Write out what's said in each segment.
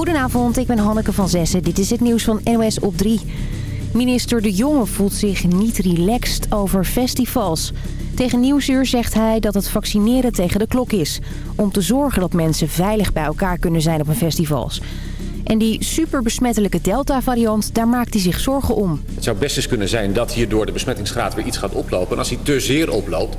Goedenavond, ik ben Hanneke van Zessen. Dit is het nieuws van NOS op 3. Minister De Jonge voelt zich niet relaxed over festivals. Tegen Nieuwsuur zegt hij dat het vaccineren tegen de klok is. Om te zorgen dat mensen veilig bij elkaar kunnen zijn op een festivals. En die superbesmettelijke Delta-variant, daar maakt hij zich zorgen om. Het zou best eens kunnen zijn dat hierdoor de besmettingsgraad weer iets gaat oplopen. En als hij te zeer oploopt,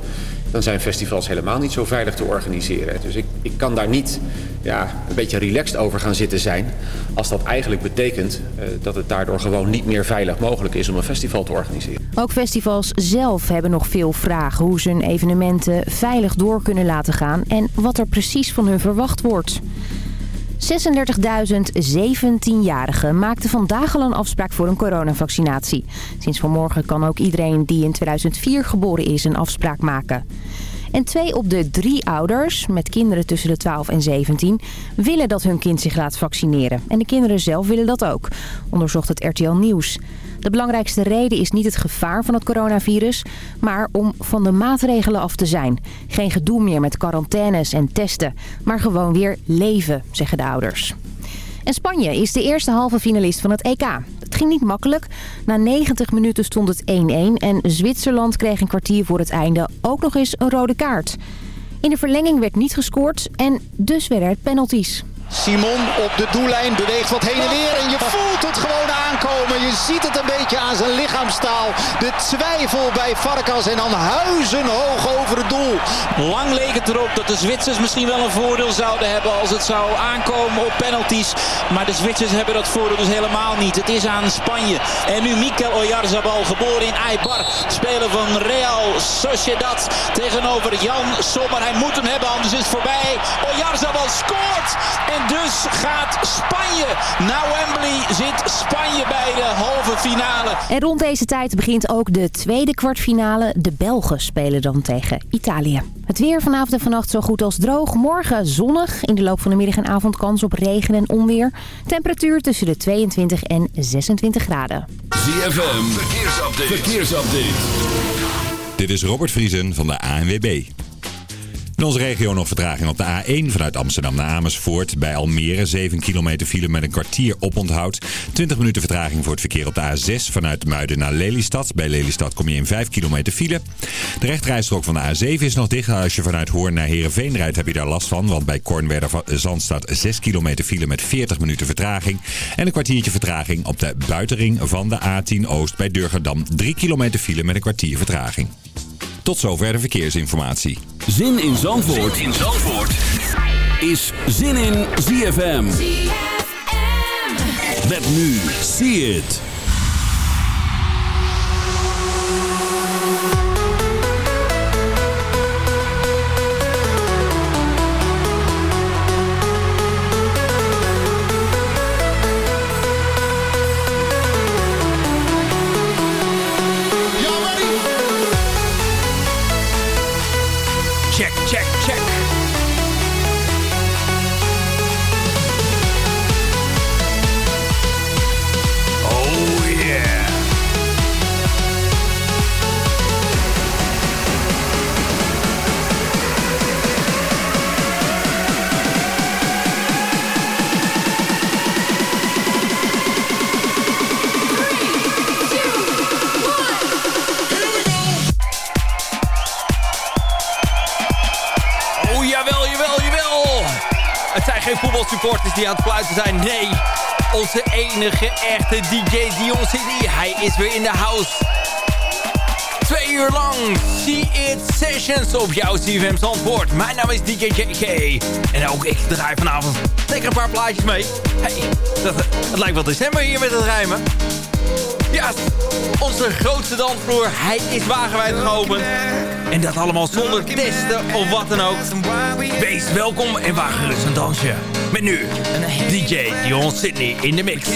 dan zijn festivals helemaal niet zo veilig te organiseren. Dus ik, ik kan daar niet ja, een beetje relaxed over gaan zitten zijn... als dat eigenlijk betekent uh, dat het daardoor gewoon niet meer veilig mogelijk is om een festival te organiseren. Ook festivals zelf hebben nog veel vragen hoe ze hun evenementen veilig door kunnen laten gaan... en wat er precies van hun verwacht wordt. 36.000 17-jarigen maakten vandaag al een afspraak voor een coronavaccinatie. Sinds vanmorgen kan ook iedereen die in 2004 geboren is een afspraak maken. En twee op de drie ouders, met kinderen tussen de 12 en 17, willen dat hun kind zich laat vaccineren. En de kinderen zelf willen dat ook, onderzocht het RTL Nieuws. De belangrijkste reden is niet het gevaar van het coronavirus, maar om van de maatregelen af te zijn. Geen gedoe meer met quarantaines en testen, maar gewoon weer leven, zeggen de ouders. En Spanje is de eerste halve finalist van het EK. Het ging niet makkelijk. Na 90 minuten stond het 1-1 en Zwitserland kreeg een kwartier voor het einde ook nog eens een rode kaart. In de verlenging werd niet gescoord en dus werden het penalties. Simon op de doellijn beweegt wat heen en weer en je voelt het gewoon aankomen. Je ziet het een beetje aan zijn lichaamstaal. De twijfel bij Varkas en dan huizen hoog over het doel. Lang leek het erop dat de Zwitsers misschien wel een voordeel zouden hebben als het zou aankomen op penalties. Maar de Zwitsers hebben dat voordeel dus helemaal niet. Het is aan Spanje. En nu Mikel Oyarzabal, geboren in Eibar. Speler van Real Sociedad tegenover Jan Sommer. Hij moet hem hebben, anders is het voorbij. Oyarzabal scoort. Dus gaat Spanje naar Wembley. Zit Spanje bij de halve finale. En rond deze tijd begint ook de tweede kwartfinale. De Belgen spelen dan tegen Italië. Het weer vanavond en vannacht zo goed als droog. Morgen zonnig. In de loop van de middag en avond kans op regen en onweer. Temperatuur tussen de 22 en 26 graden. ZFM, verkeersupdate. verkeersupdate. Dit is Robert Vriesen van de ANWB. In onze regio nog vertraging op de A1 vanuit Amsterdam naar Amersfoort. Bij Almere 7 kilometer file met een kwartier oponthoud. 20 minuten vertraging voor het verkeer op de A6 vanuit Muiden naar Lelystad. Bij Lelystad kom je in 5 kilometer file. De rechterrijstrook van de A7 is nog dicht. Als je vanuit Hoorn naar Heerenveen rijdt heb je daar last van. Want bij Kornwerder Zand staat 6 kilometer file met 40 minuten vertraging. En een kwartiertje vertraging op de buitenring van de A10 Oost bij Durgerdam. 3 kilometer file met een kwartier vertraging. Tot zover de verkeersinformatie. Zin in Zandvoort, zin in Zandvoort. is Zin in ZFM. ZFM. Met nu, see it. check, check. Supporters die aan het fluiten zijn. Nee, onze enige echte DJ Dion City. Hij is weer in de house. Twee uur lang See It Sessions op jouw CFM Zandvoort. Mijn naam is DJ JK. En ook ik draai vanavond lekker een paar plaatjes mee. Hey, het lijkt wel december hier met het rijmen. Ja, onze grootste dansvloer, hij is wagenwijd geopend. En dat allemaal zonder testen of wat dan ook. Wees welkom en wagen gerust een dansje. Met nu DJ Dion Sydney in de mix.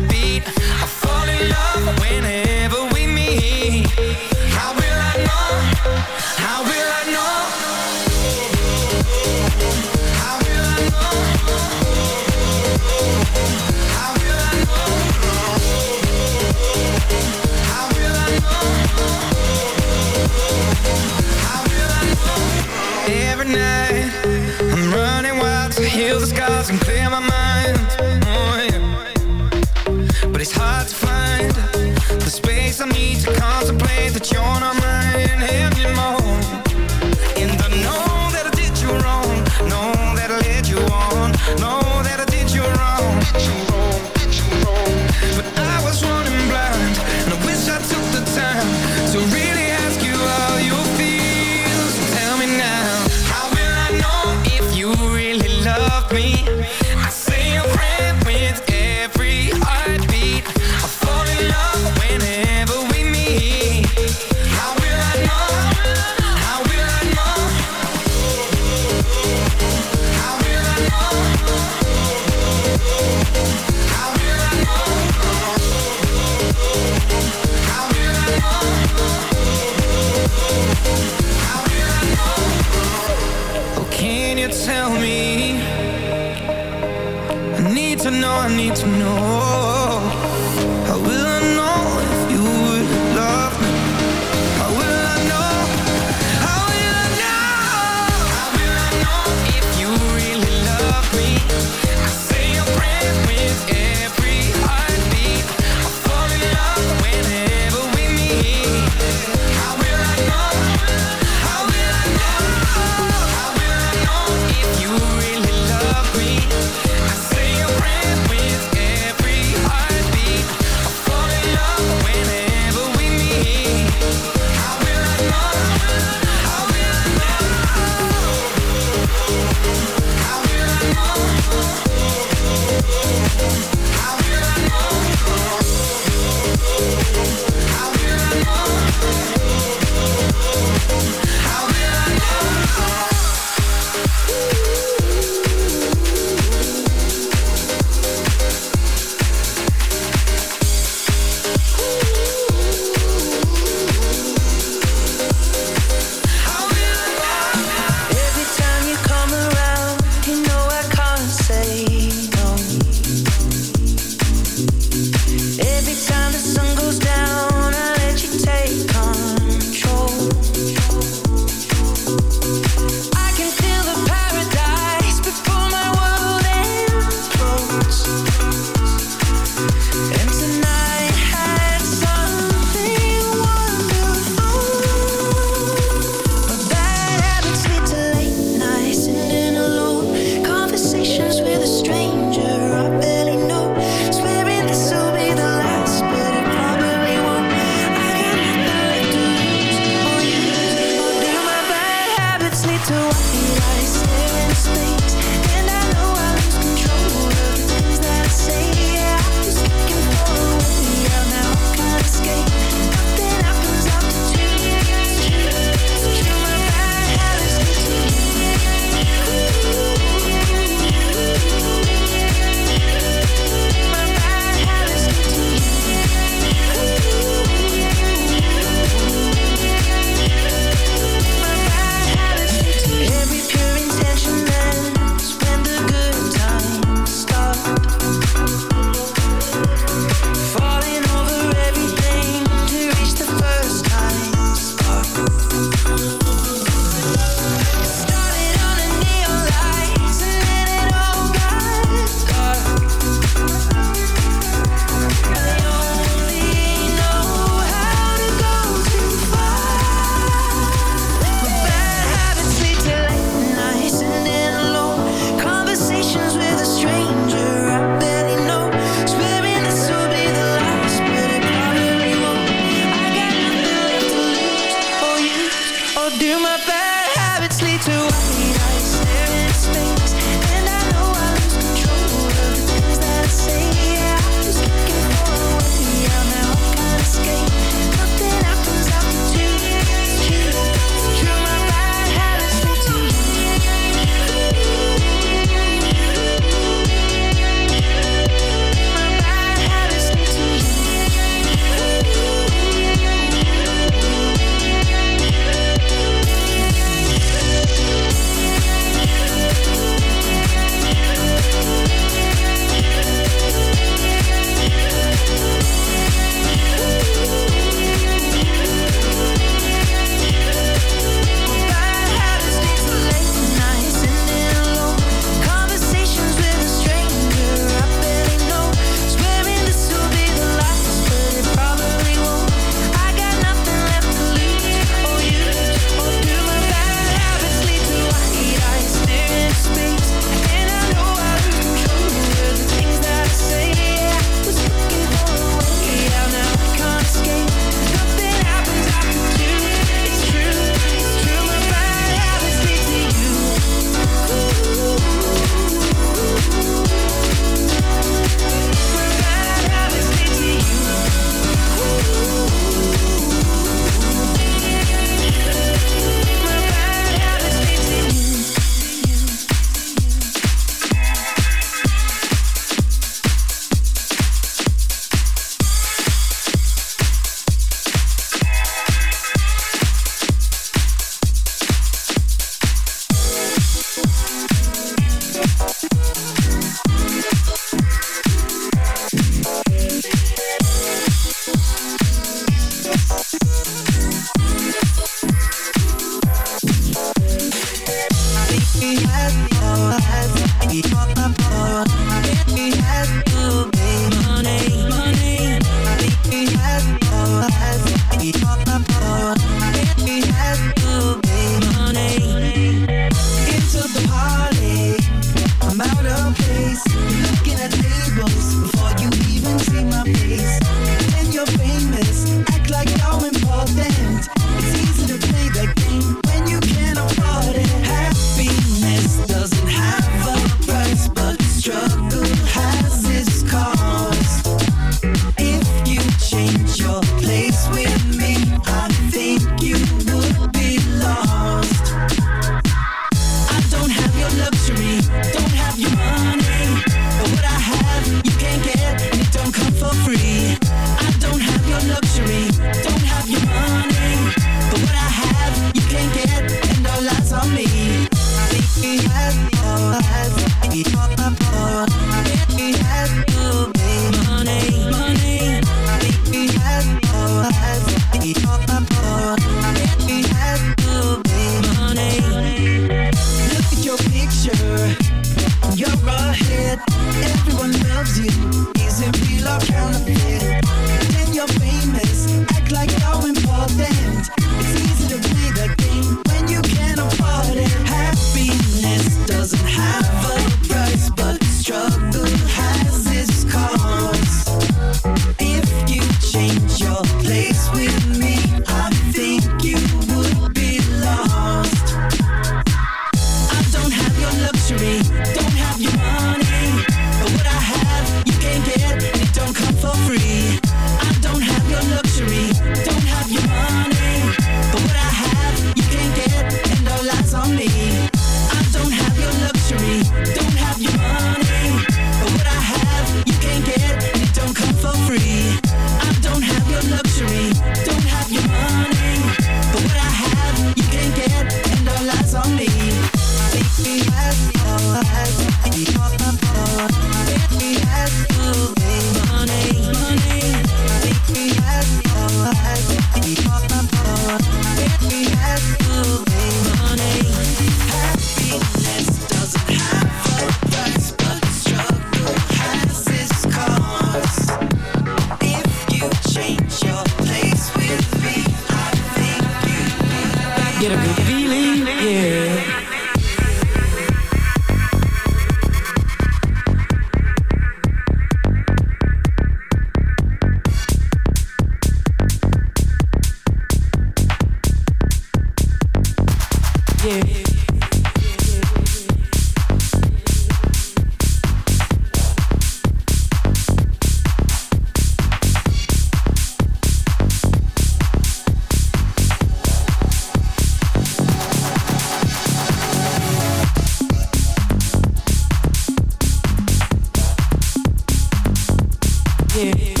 yeah.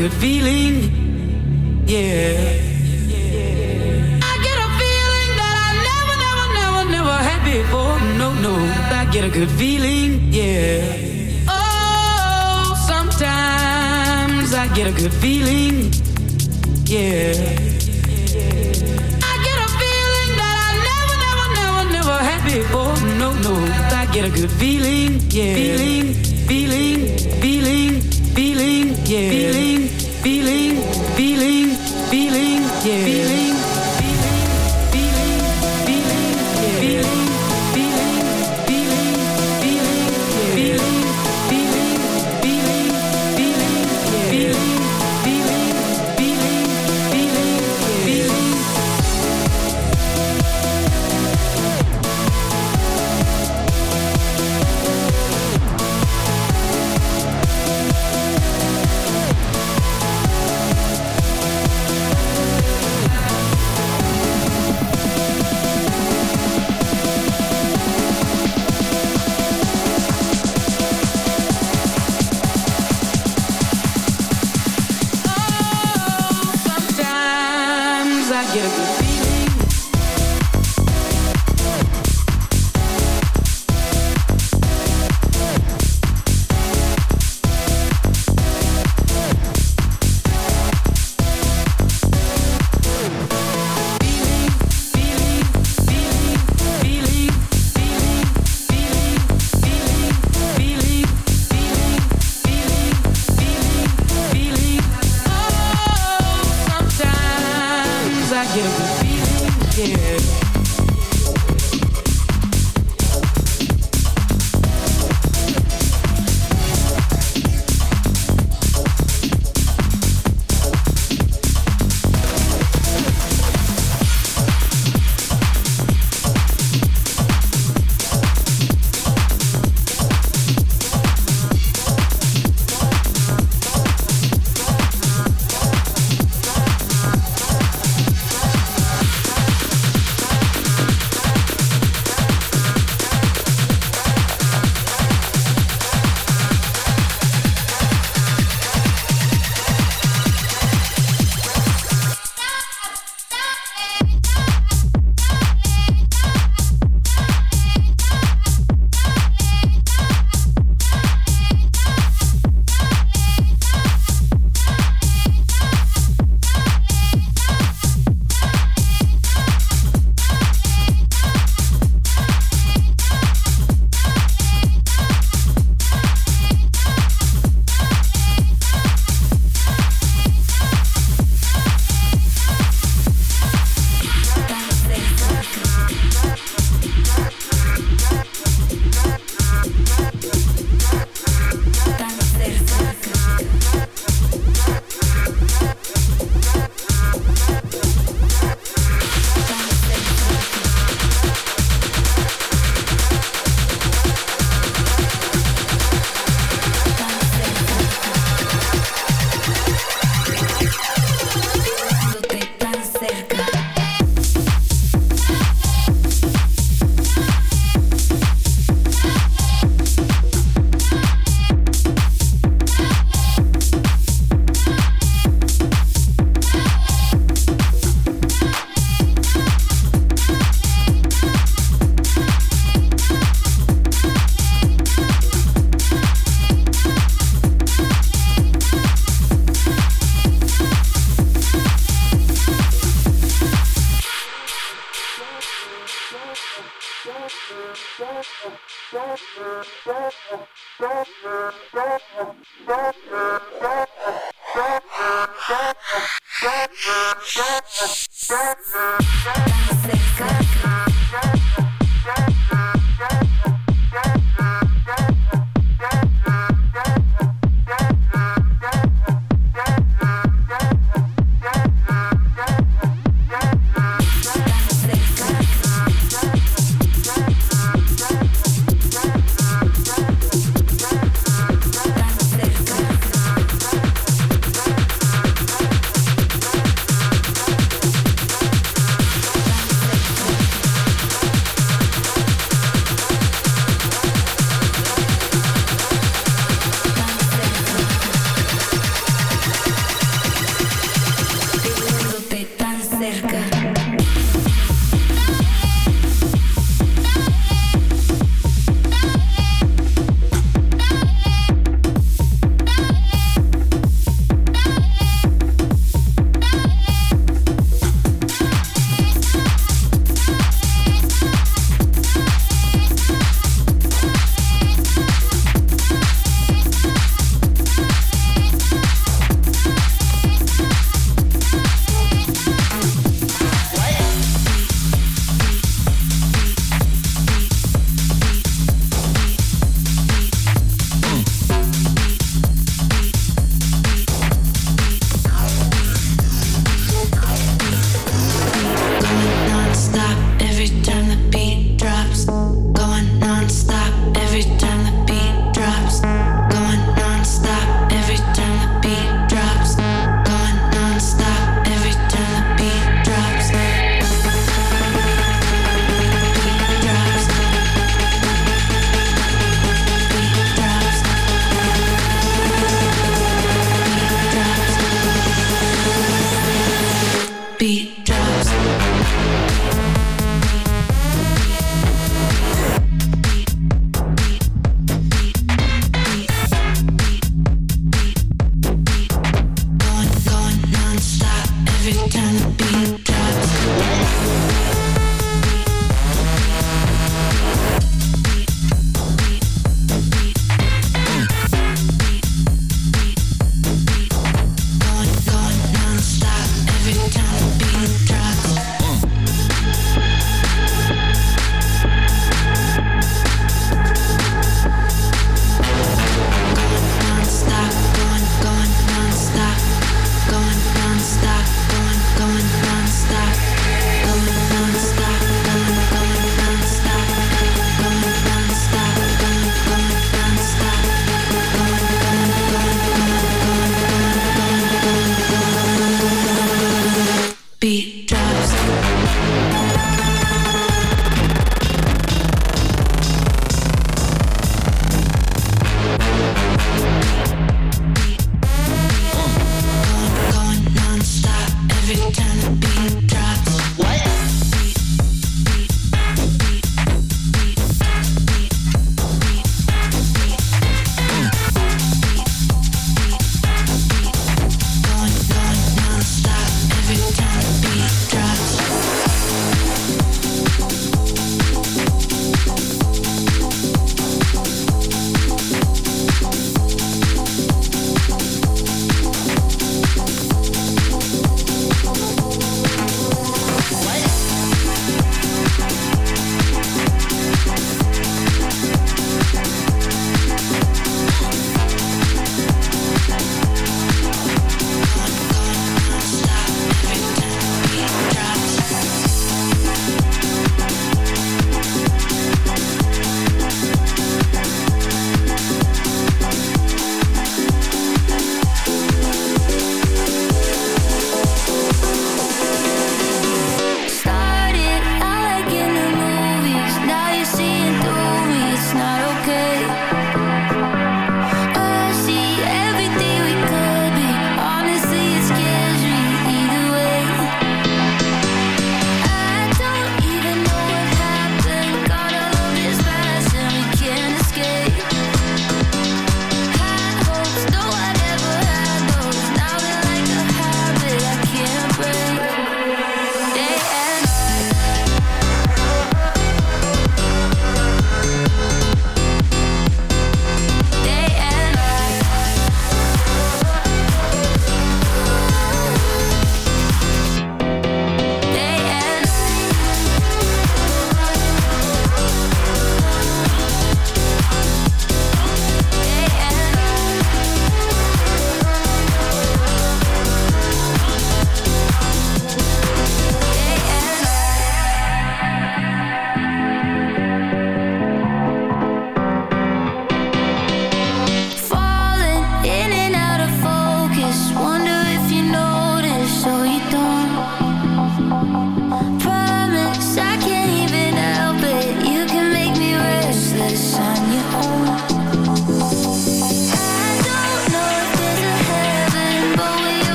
good feeling get a good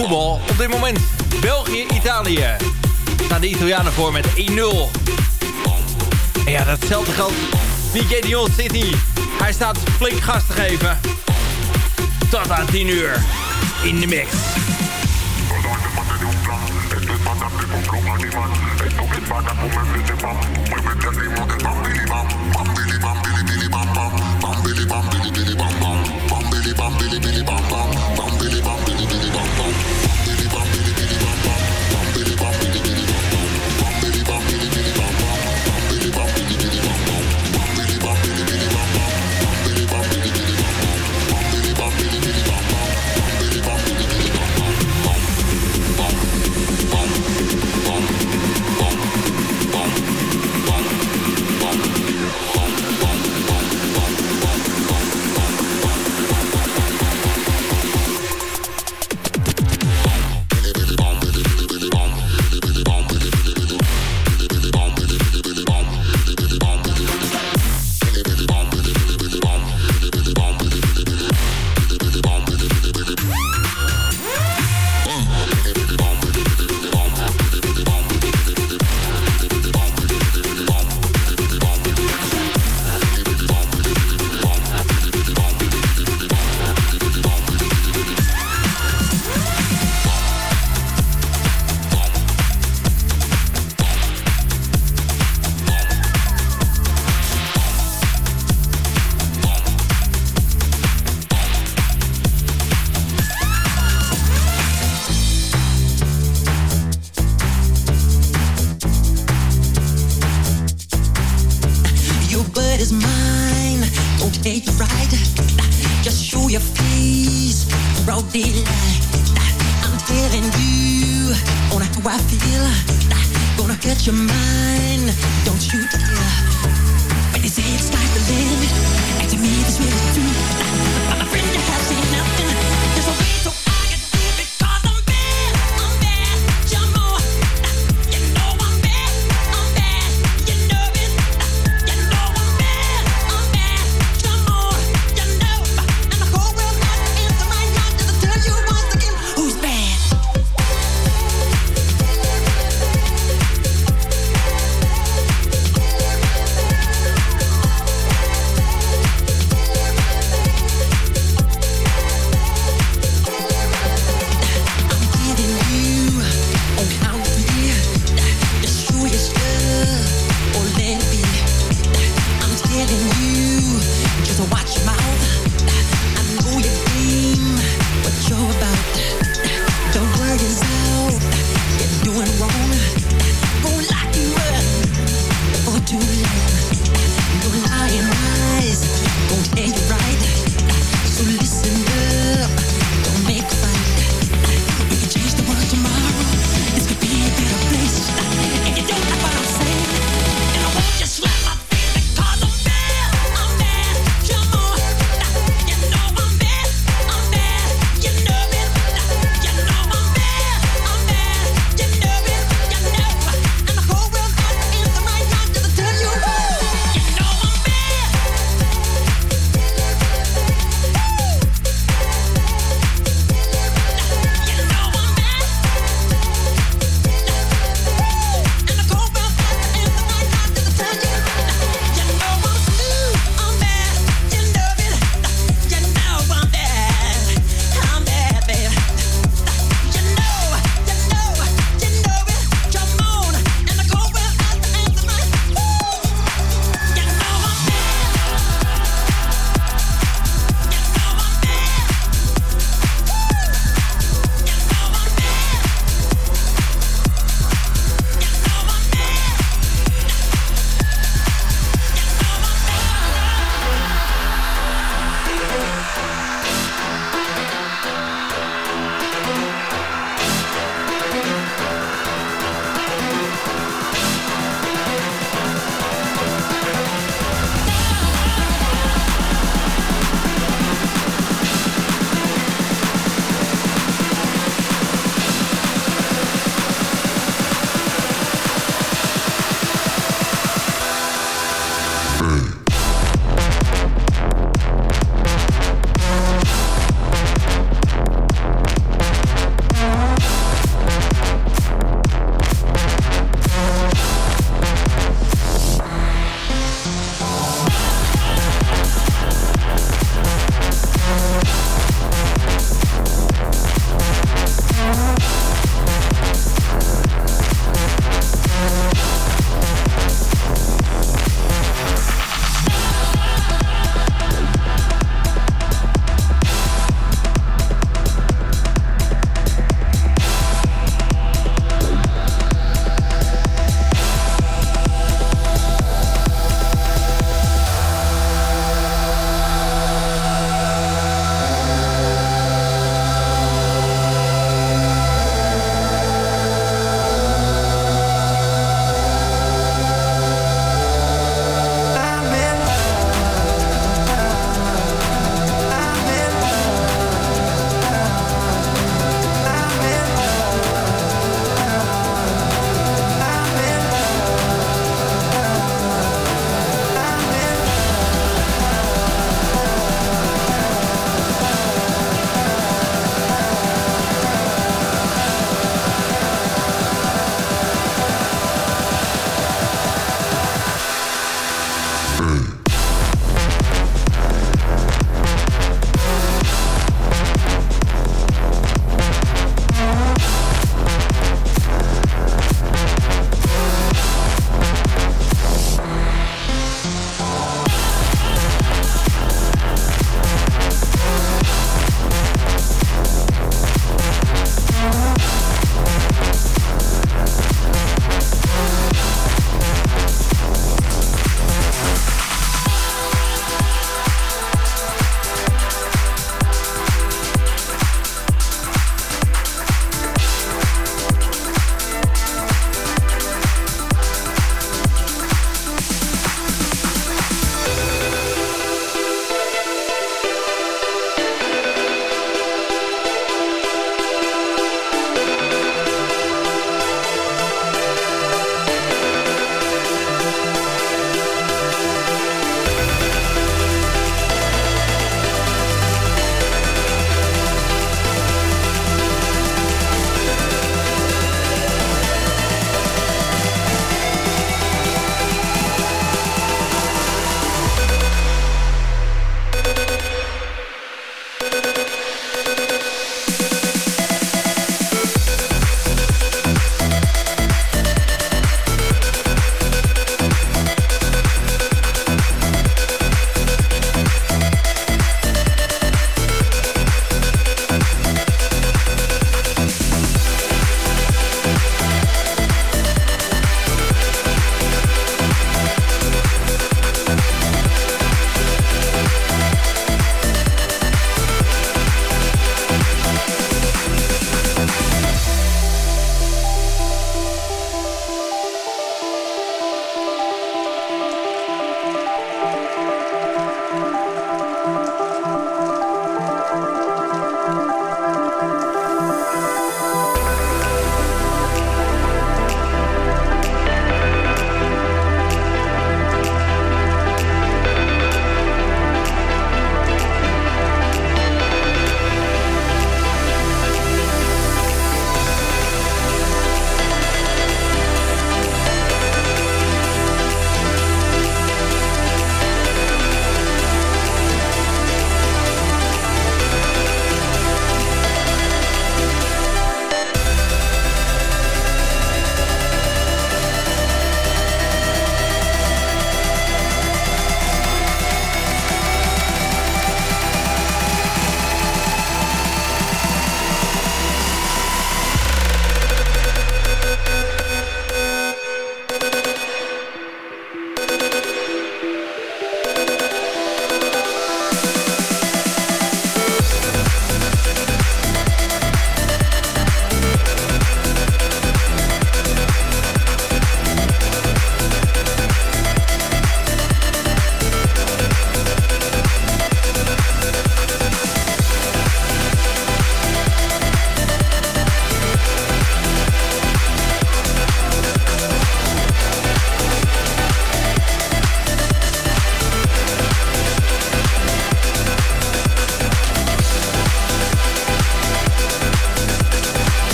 voetbal. Op dit moment België, Italië. Staan de Italianen voor met 1-0. En ja, datzelfde geldt. DJ Dion zit hier. Hij staat flink gas te geven. Tot aan 10 uur. In de mix.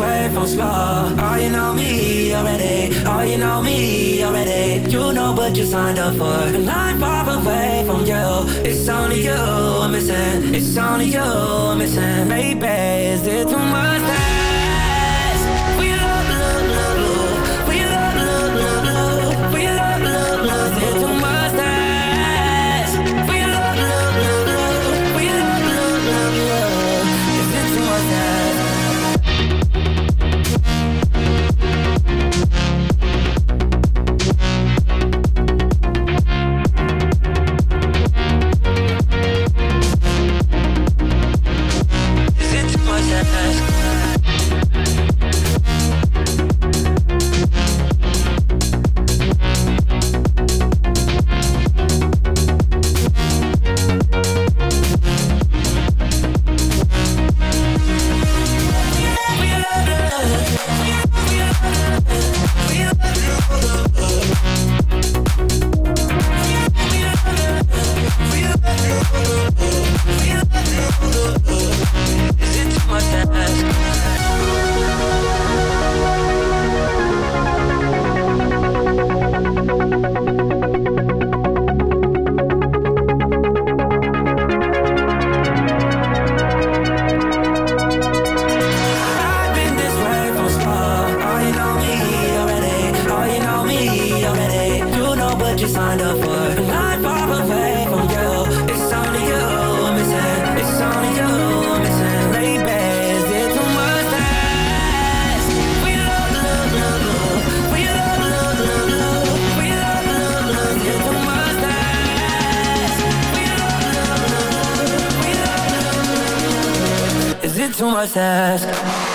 away from slow. Oh, you know me already. Oh, you know me already. You know what you signed up for. And I'm far away from you. It's only you I'm missing. It's only you I'm missing. Baby, is it too much? To? Zometeen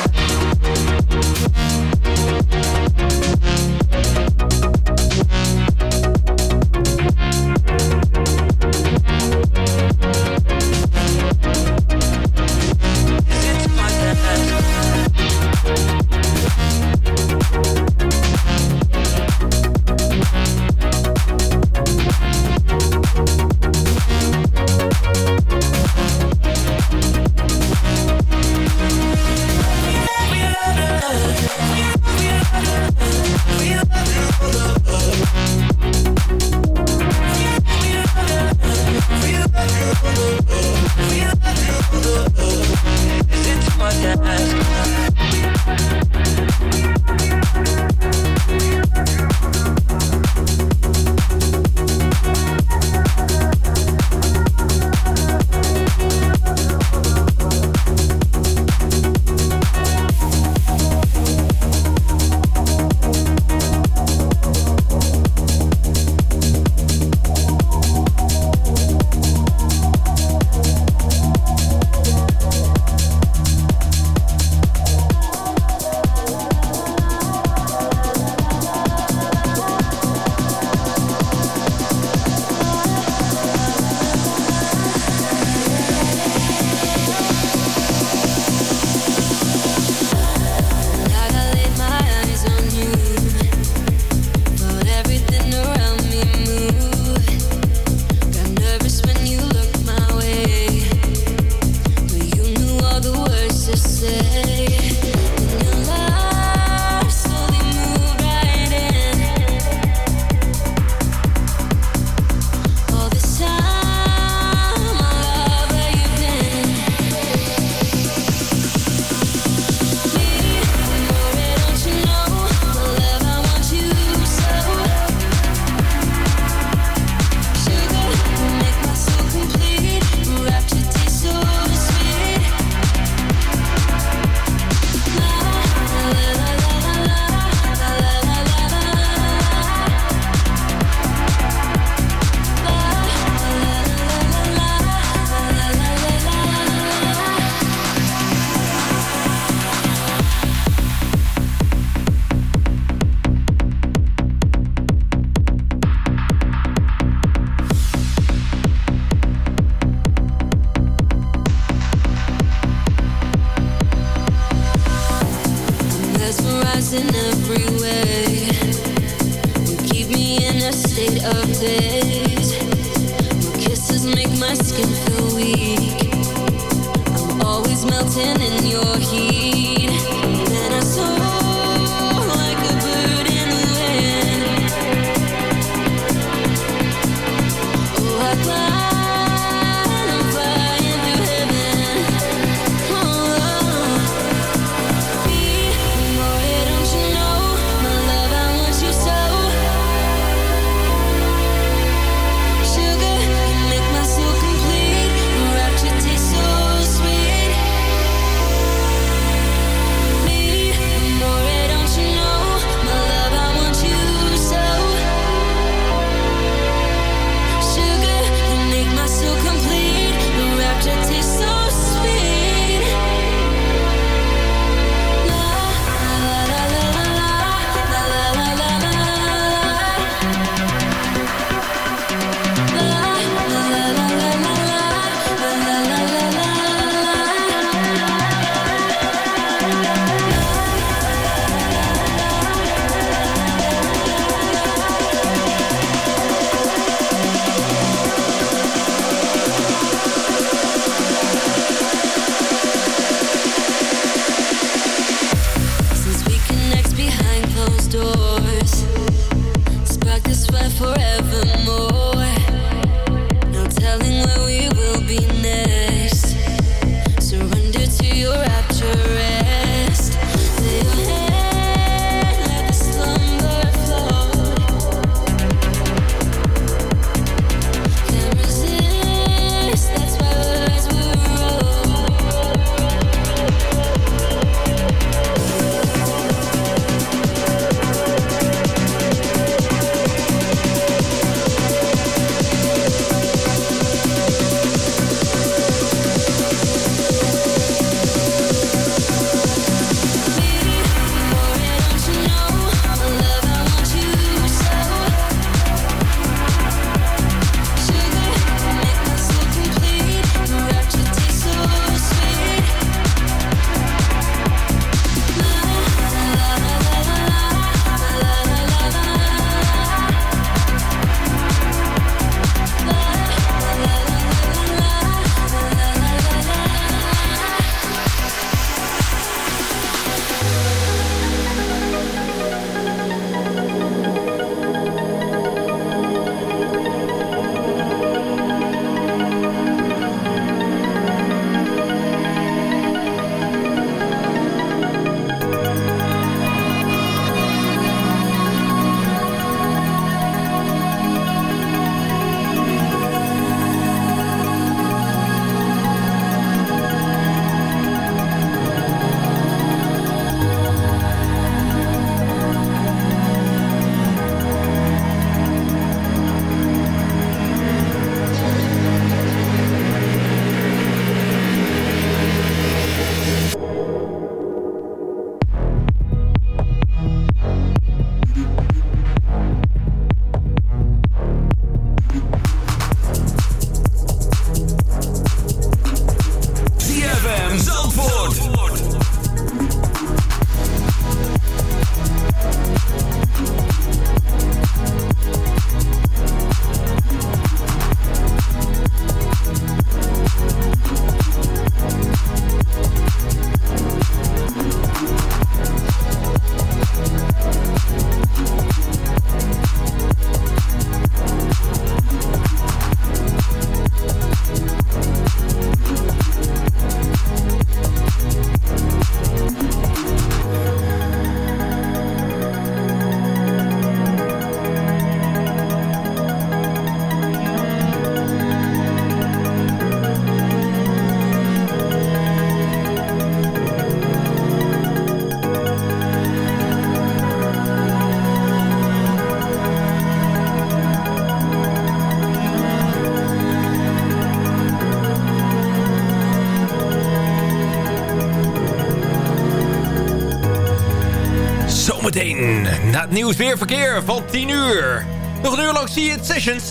na het nieuws weer verkeer van 10 uur. Nog een uur lang zie je het Sessions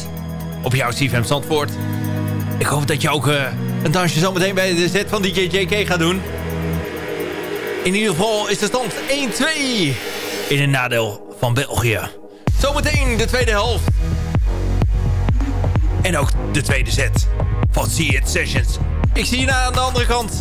op jouw CFM Zandvoort. Ik hoop dat je ook uh, een dansje zometeen bij de set van DJ JK gaat doen. In ieder geval is de stand 1-2 in een nadeel van België. Zometeen de tweede helft. En ook de tweede set van See It Sessions. Ik zie je na aan de andere kant.